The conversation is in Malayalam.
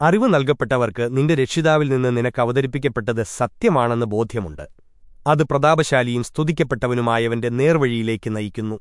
അറിവ് നൽകപ്പെട്ടവർക്ക് നിന്റെ രക്ഷിതാവിൽ നിന്ന് നിനക്ക് അവതരിപ്പിക്കപ്പെട്ടത് സത്യമാണെന്ന് ബോധ്യമുണ്ട്. അത് പ്രതാപശാലിയും സ്തുതിക്കപ്പെട്ടവനുമായവന്റെ നേർവഴിയിലേക്ക് നയിക്കുന്നു.